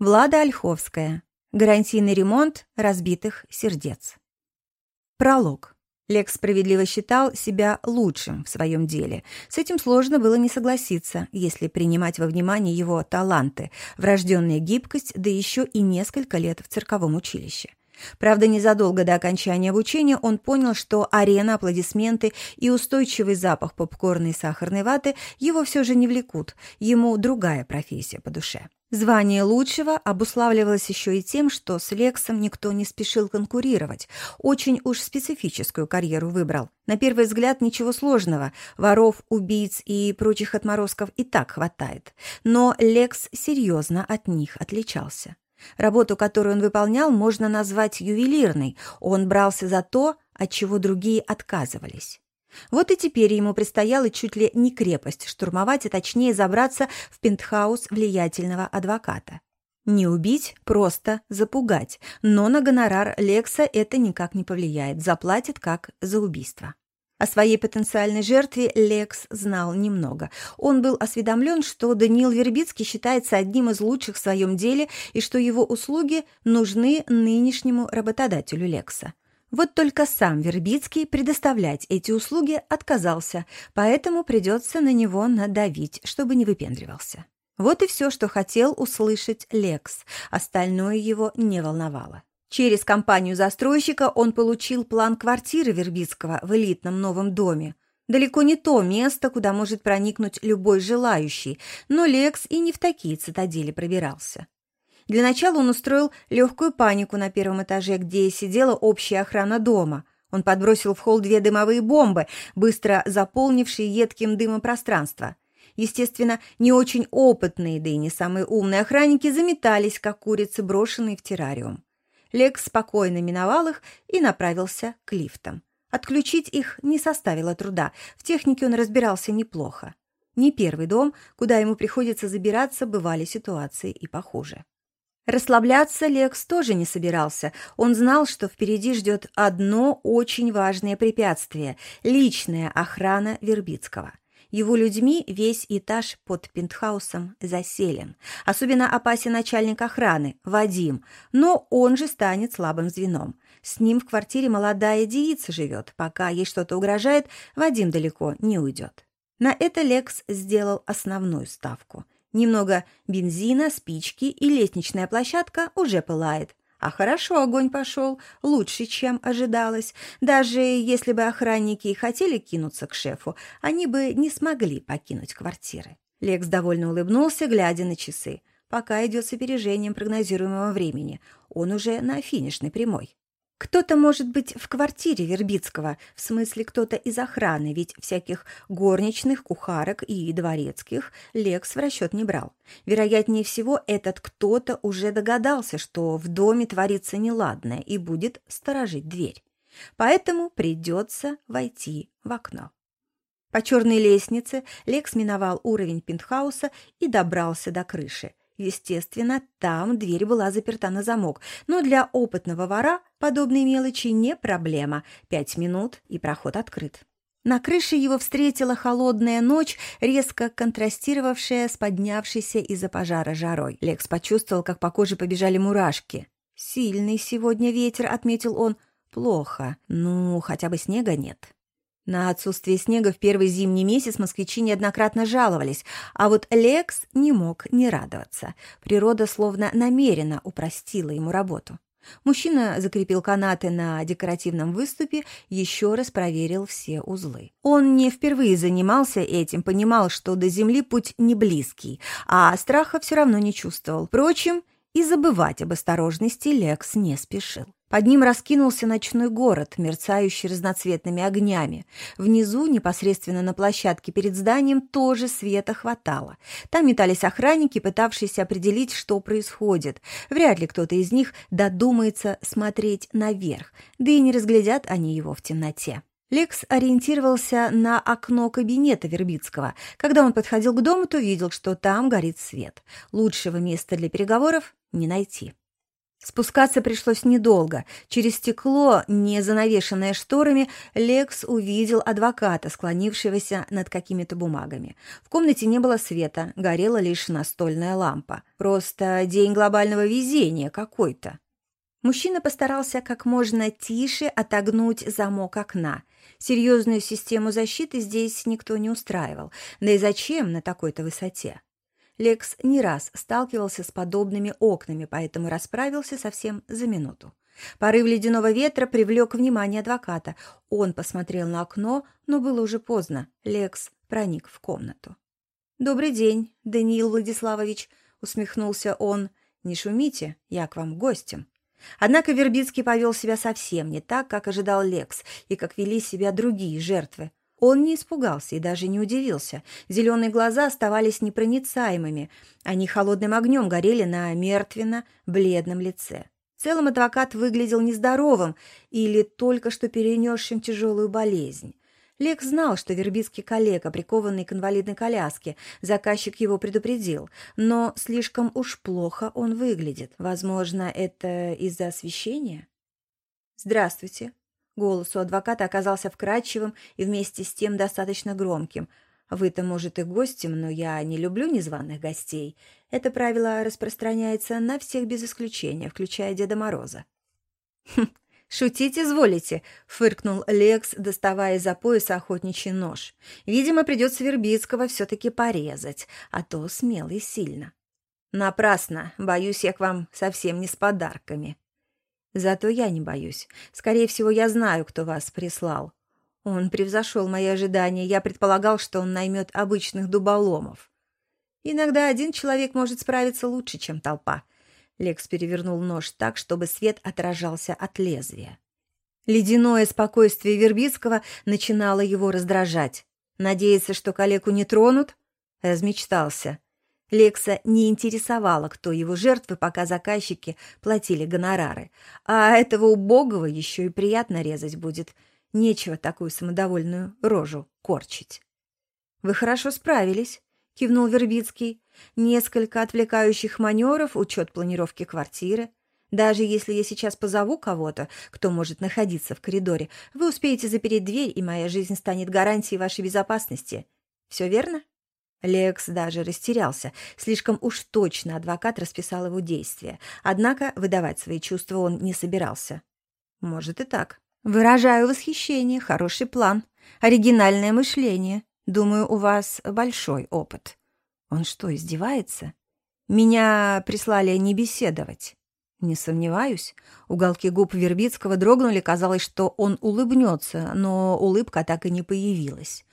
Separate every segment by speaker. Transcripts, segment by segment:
Speaker 1: Влада Ольховская. Гарантийный ремонт разбитых сердец. Пролог. Лекс справедливо считал себя лучшим в своем деле. С этим сложно было не согласиться, если принимать во внимание его таланты, врожденная гибкость, да еще и несколько лет в цирковом училище. Правда, незадолго до окончания обучения он понял, что арена, аплодисменты и устойчивый запах попкорна и сахарной ваты его все же не влекут, ему другая профессия по душе. Звание лучшего обуславливалось еще и тем, что с Лексом никто не спешил конкурировать. Очень уж специфическую карьеру выбрал. На первый взгляд ничего сложного. Воров, убийц и прочих отморозков и так хватает. Но Лекс серьезно от них отличался. Работу, которую он выполнял, можно назвать ювелирной. Он брался за то, от чего другие отказывались. Вот и теперь ему предстояло чуть ли не крепость штурмовать, а точнее забраться в пентхаус влиятельного адвоката. Не убить, просто запугать. Но на гонорар Лекса это никак не повлияет, заплатит как за убийство. О своей потенциальной жертве Лекс знал немного. Он был осведомлен, что Даниил Вербицкий считается одним из лучших в своем деле и что его услуги нужны нынешнему работодателю Лекса. Вот только сам Вербицкий предоставлять эти услуги отказался, поэтому придется на него надавить, чтобы не выпендривался. Вот и все, что хотел услышать Лекс, остальное его не волновало. Через компанию застройщика он получил план квартиры Вербицкого в элитном новом доме. Далеко не то место, куда может проникнуть любой желающий, но Лекс и не в такие цитадели пробирался. Для начала он устроил легкую панику на первом этаже, где сидела общая охрана дома. Он подбросил в холл две дымовые бомбы, быстро заполнившие едким дымом пространство. Естественно, не очень опытные, да и не самые умные охранники заметались, как курицы, брошенные в террариум. Лекс спокойно миновал их и направился к лифтам. Отключить их не составило труда, в технике он разбирался неплохо. Не первый дом, куда ему приходится забираться, бывали ситуации и похуже. Расслабляться Лекс тоже не собирался. Он знал, что впереди ждет одно очень важное препятствие – личная охрана Вербицкого. Его людьми весь этаж под пентхаусом заселен. Особенно опасен начальник охраны, Вадим, но он же станет слабым звеном. С ним в квартире молодая девица живет. Пока ей что-то угрожает, Вадим далеко не уйдет. На это Лекс сделал основную ставку. Немного бензина, спички и лестничная площадка уже пылает. А хорошо огонь пошел, лучше, чем ожидалось. Даже если бы охранники и хотели кинуться к шефу, они бы не смогли покинуть квартиры. Лекс довольно улыбнулся, глядя на часы. Пока идет с опережением прогнозируемого времени. Он уже на финишной прямой. Кто-то может быть в квартире Вербицкого, в смысле кто-то из охраны, ведь всяких горничных, кухарок и дворецких Лекс в расчет не брал. Вероятнее всего, этот кто-то уже догадался, что в доме творится неладное и будет сторожить дверь. Поэтому придется войти в окно. По черной лестнице Лекс миновал уровень пентхауса и добрался до крыши. Естественно, там дверь была заперта на замок, но для опытного вора подобные мелочи не проблема. Пять минут, и проход открыт. На крыше его встретила холодная ночь, резко контрастировавшая с поднявшейся из-за пожара жарой. Лекс почувствовал, как по коже побежали мурашки. «Сильный сегодня ветер», — отметил он. «Плохо. Ну, хотя бы снега нет». На отсутствие снега в первый зимний месяц москвичи неоднократно жаловались, а вот Лекс не мог не радоваться. Природа словно намеренно упростила ему работу. Мужчина закрепил канаты на декоративном выступе, еще раз проверил все узлы. Он не впервые занимался этим, понимал, что до земли путь не близкий, а страха все равно не чувствовал. Впрочем, и забывать об осторожности Лекс не спешил. Под ним раскинулся ночной город, мерцающий разноцветными огнями. Внизу, непосредственно на площадке перед зданием, тоже света хватало. Там метались охранники, пытавшиеся определить, что происходит. Вряд ли кто-то из них додумается смотреть наверх, да и не разглядят они его в темноте. Лекс ориентировался на окно кабинета Вербицкого. Когда он подходил к дому, то видел, что там горит свет. Лучшего места для переговоров не найти. Спускаться пришлось недолго. Через стекло, не занавешенное шторами, Лекс увидел адвоката, склонившегося над какими-то бумагами. В комнате не было света, горела лишь настольная лампа. Просто день глобального везения какой-то. Мужчина постарался как можно тише отогнуть замок окна. Серьезную систему защиты здесь никто не устраивал. Да и зачем на такой-то высоте? Лекс не раз сталкивался с подобными окнами, поэтому расправился совсем за минуту. Порыв ледяного ветра привлек внимание адвоката. Он посмотрел на окно, но было уже поздно. Лекс проник в комнату. «Добрый день, Даниил Владиславович», — усмехнулся он. «Не шумите, я к вам гостем». Однако Вербицкий повел себя совсем не так, как ожидал Лекс, и как вели себя другие жертвы. Он не испугался и даже не удивился. Зеленые глаза оставались непроницаемыми. Они холодным огнем горели на мертвенно-бледном лице. В целом адвокат выглядел нездоровым или только что перенесшим тяжелую болезнь. Лекс знал, что Вербицкий коллега, прикованный к инвалидной коляске. Заказчик его предупредил. Но слишком уж плохо он выглядит. Возможно, это из-за освещения? «Здравствуйте», Голос у адвоката оказался вкрадчивым и вместе с тем достаточно громким. «Вы-то, может, и гостем, но я не люблю незваных гостей. Это правило распространяется на всех без исключения, включая Деда Мороза». «Хм, шутить изволите», — фыркнул Лекс, доставая из-за пояса охотничий нож. «Видимо, придется Вербицкого все-таки порезать, а то смелый сильно». «Напрасно. Боюсь, я к вам совсем не с подарками». Зато я не боюсь. Скорее всего, я знаю, кто вас прислал. Он превзошел мои ожидания. Я предполагал, что он наймет обычных дуболомов. Иногда один человек может справиться лучше, чем толпа. Лекс перевернул нож так, чтобы свет отражался от лезвия. Ледяное спокойствие Вербицкого начинало его раздражать. Надеяться, что коллегу не тронут? Размечтался. Лекса не интересовало, кто его жертвы, пока заказчики платили гонорары. А этого убогого еще и приятно резать будет. Нечего такую самодовольную рожу корчить. «Вы хорошо справились», — кивнул Вербицкий. «Несколько отвлекающих маневров, учет планировки квартиры. Даже если я сейчас позову кого-то, кто может находиться в коридоре, вы успеете запереть дверь, и моя жизнь станет гарантией вашей безопасности. Все верно?» Лекс даже растерялся. Слишком уж точно адвокат расписал его действия. Однако выдавать свои чувства он не собирался. «Может и так. Выражаю восхищение. Хороший план. Оригинальное мышление. Думаю, у вас большой опыт». «Он что, издевается?» «Меня прислали не беседовать». «Не сомневаюсь». Уголки губ Вербицкого дрогнули, казалось, что он улыбнется, но улыбка так и не появилась.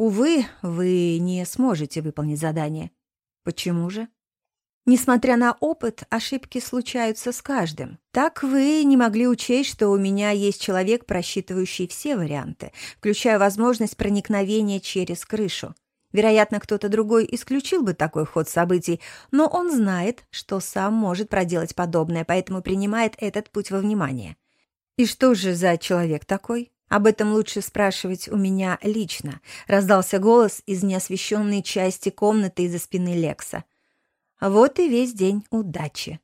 Speaker 1: Увы, вы не сможете выполнить задание. Почему же? Несмотря на опыт, ошибки случаются с каждым. Так вы не могли учесть, что у меня есть человек, просчитывающий все варианты, включая возможность проникновения через крышу. Вероятно, кто-то другой исключил бы такой ход событий, но он знает, что сам может проделать подобное, поэтому принимает этот путь во внимание. И что же за человек такой? «Об этом лучше спрашивать у меня лично», — раздался голос из неосвещенной части комнаты из-за спины Лекса. Вот и весь день удачи.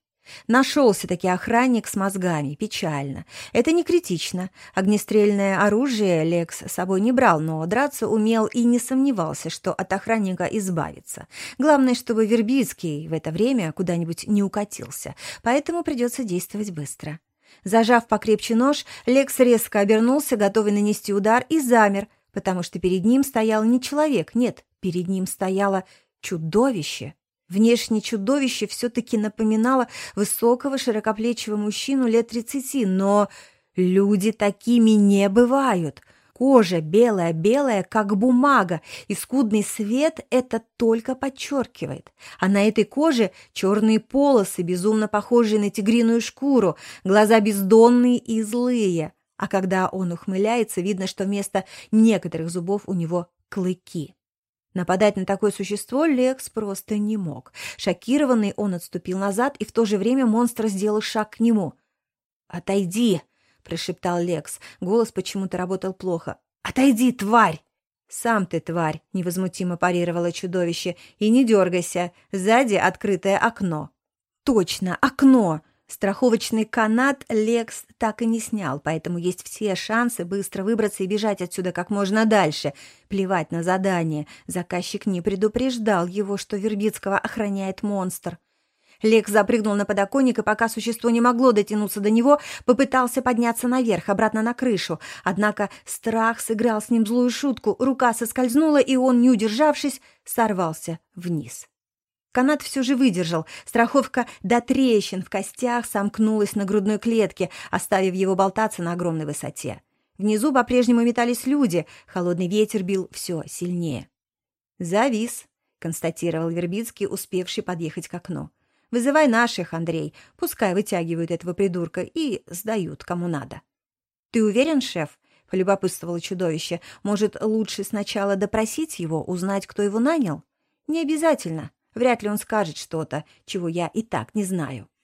Speaker 1: Нашелся-таки охранник с мозгами. Печально. Это не критично. Огнестрельное оружие Лекс с собой не брал, но драться умел и не сомневался, что от охранника избавится. Главное, чтобы Вербицкий в это время куда-нибудь не укатился. Поэтому придется действовать быстро. Зажав покрепче нож, Лекс резко обернулся, готовый нанести удар, и замер, потому что перед ним стоял не человек, нет, перед ним стояло чудовище. Внешне чудовище все-таки напоминало высокого широкоплечего мужчину лет тридцати, но люди такими не бывают. Кожа белая-белая, как бумага, и скудный свет это только подчеркивает. А на этой коже черные полосы, безумно похожие на тигриную шкуру, глаза бездонные и злые. А когда он ухмыляется, видно, что вместо некоторых зубов у него клыки. Нападать на такое существо Лекс просто не мог. Шокированный он отступил назад, и в то же время монстр сделал шаг к нему. «Отойди!» Прошептал Лекс. Голос почему-то работал плохо. «Отойди, тварь!» «Сам ты, тварь!» — невозмутимо парировало чудовище. «И не дергайся. Сзади открытое окно». «Точно, окно!» Страховочный канат Лекс так и не снял, поэтому есть все шансы быстро выбраться и бежать отсюда как можно дальше. Плевать на задание. Заказчик не предупреждал его, что Вербицкого охраняет монстр. Лекс запрыгнул на подоконник, и пока существо не могло дотянуться до него, попытался подняться наверх, обратно на крышу. Однако страх сыграл с ним злую шутку, рука соскользнула, и он, не удержавшись, сорвался вниз. Канат все же выдержал. Страховка до трещин в костях сомкнулась на грудной клетке, оставив его болтаться на огромной высоте. Внизу по-прежнему метались люди, холодный ветер бил все сильнее. «Завис», — констатировал Вербицкий, успевший подъехать к окну. «Вызывай наших, Андрей, пускай вытягивают этого придурка и сдают кому надо». «Ты уверен, шеф?» — полюбопытствовало чудовище. «Может, лучше сначала допросить его, узнать, кто его нанял?» «Не обязательно. Вряд ли он скажет что-то, чего я и так не знаю.